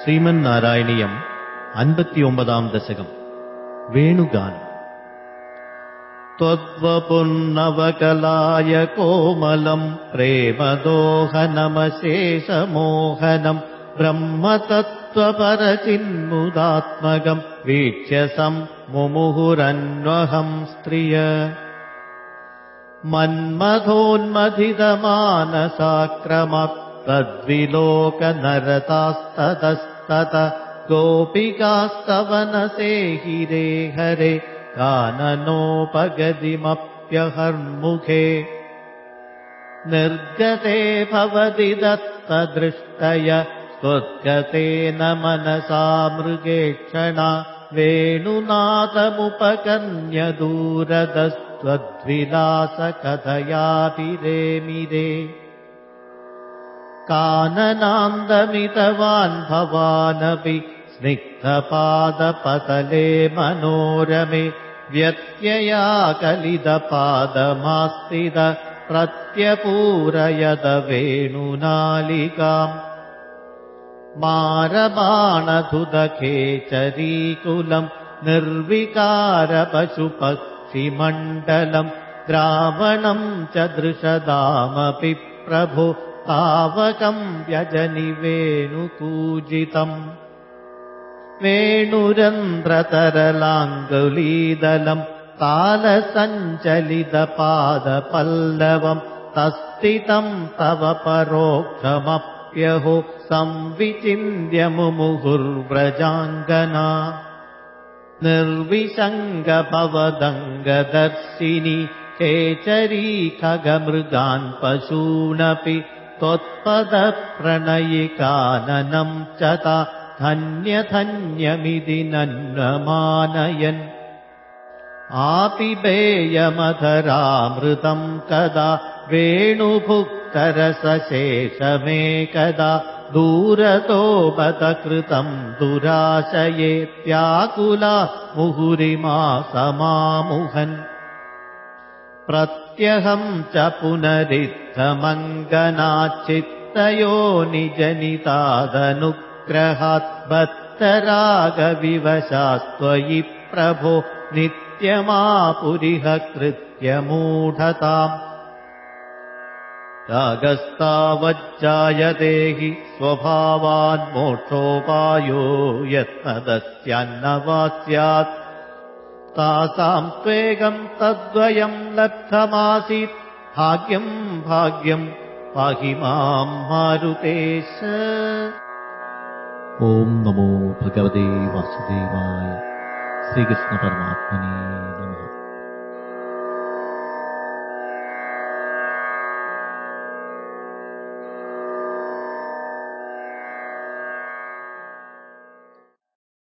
श्रीमन्नरायणीयम् अन्पतिम् दशकम् वेणुगान् त्वद्वपुन्नवकलाय कोमलम् प्रेमदोहनमशेषमोहनम् ब्रह्मतत्त्वपरचिन्मुदात्मकम् वीक्ष्यसम् मुमुहुरन्वहं स्त्रिय मन्मथोन्मथितमानसाक्रम गोपिकास्तवनसे हिरे हरे काननोपगतिमप्यहर्मुखे। निर्गते भवति दत्तदृष्टय त्वद्गतेन मनसा मृगेक्षणा वेणुनाथमुपकन्यदूरदस्त्वद्विलासकथयाभिरेमिरे काननान्दमितवान् भवानपि स्निग्धपादपतले मनोरमे व्यत्यया कलिदपादमास्तिद प्रत्यपूरयद वेणुनालिकाम् मारबाणधुदखेचरीकुलम् निर्विकारपशुपक्षिमण्डलम् द्रावणम् च दृशदामपि प्रभो तावकम् व्यजनि वेणुकूजितम् वेणुरन्ध्रतरलाङ्गुलीदलम् तालसञ्चलितपादपल्लवम् तस्थितम् तव परोक्षमप्यहो संविचिन्त्यमुमुहुर्व्रजाङ्गना निर्विशङ्गभवदङ्गदर्शिनि केचरी खगमृगान् पशूनपि त्वत्पदप्रणयिकाननम् च ता धन्यधन्यमिति नन्वमानयन् आपिबेयमधरामृतम् कदा वेणुभुक्तरसशेषमेकदा दूरतो बतकृतम् दुराशयेत्याकुला मुहुरिमा समामुहन् प्रत्यहम् च पुनरिद्धमङ्गनाच्चित्तयो निजनितादनुग्रहाद्बत्तरागविवशास्त्वयि प्रभो नित्यमापुरिह कृत्यमूढताम्। रागस्तावज्जायते हि स्वभावान्मोक्षोपायो यत्नदस्यान्न वा स्यात् तासाम् त्वेगम् तद्वयम् लब्धमासीत्। भाग्यम् भाग्यम् पाहि माम् मारुतेश ॐ नमो भगवते वासुदेवाय। श्रीकृष्णपरमात्मने